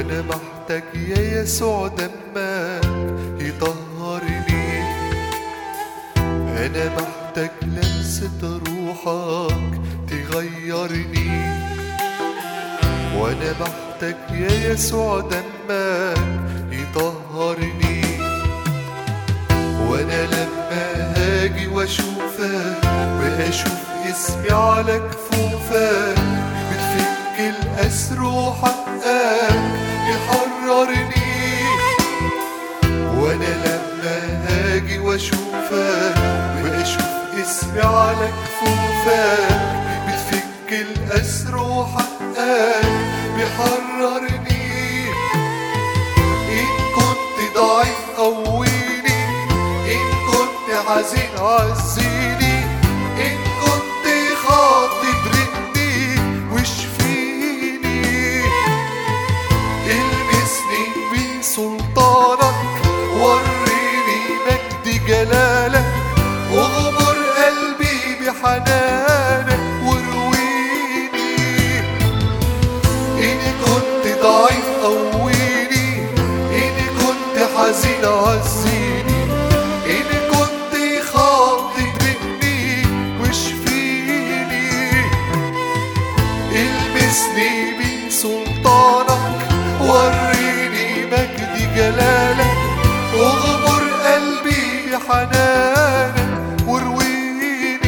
وأنا محتاج يا يسوع دمك يطهرني. أنا محتاج لمسة روحك تغيرني. وأنا محتاج يا يسوع دمك يطهرني. وأنا لما هاجي واشوفك واشوف اسمي على كفوفك بتفك الاسر وحقك على كفوفك بتفك الأسر وحقك بيحررني. إن كنت ضعيف قويني إن كنت حزين عزيني المسني بسلطانك وريني مجد جلالك واغمر قلبي بحنانك وارويني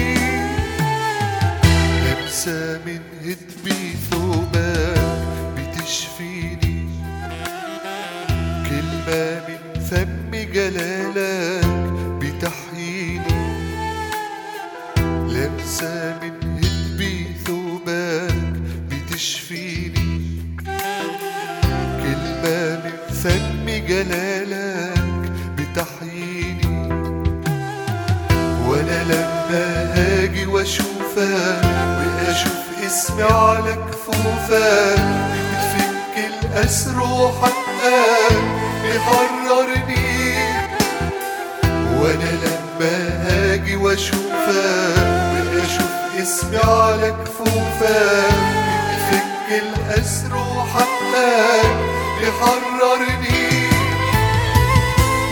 لمسة من هدبي ثوبك بتشفيني. كلمة من فم جلالك بتحييني. لمسة فم جلالك بتحييني وأنا لما هاجي وأشوفك وأشوف اسمي على كفوفك بتفك الاسر وحقك بيحررني. وأنا لما هاجي وأشوفك وأشوف اسمي على كفوفك بتفك الاسر وحقك بيحررني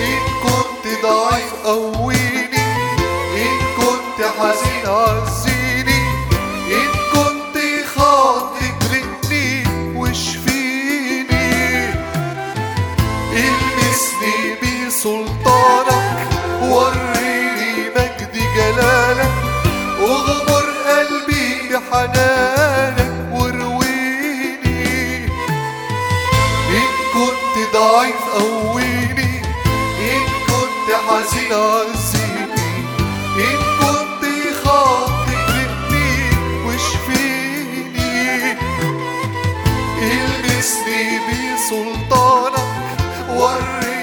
إن كنت ضعيف قويني. إن كنت حزين عزيني. إن كنت خاطي برقني واشفيني إلمسني بسلطانك حزين عزيني إن كنت خاطي برقني واشفيني بسلطانك وريني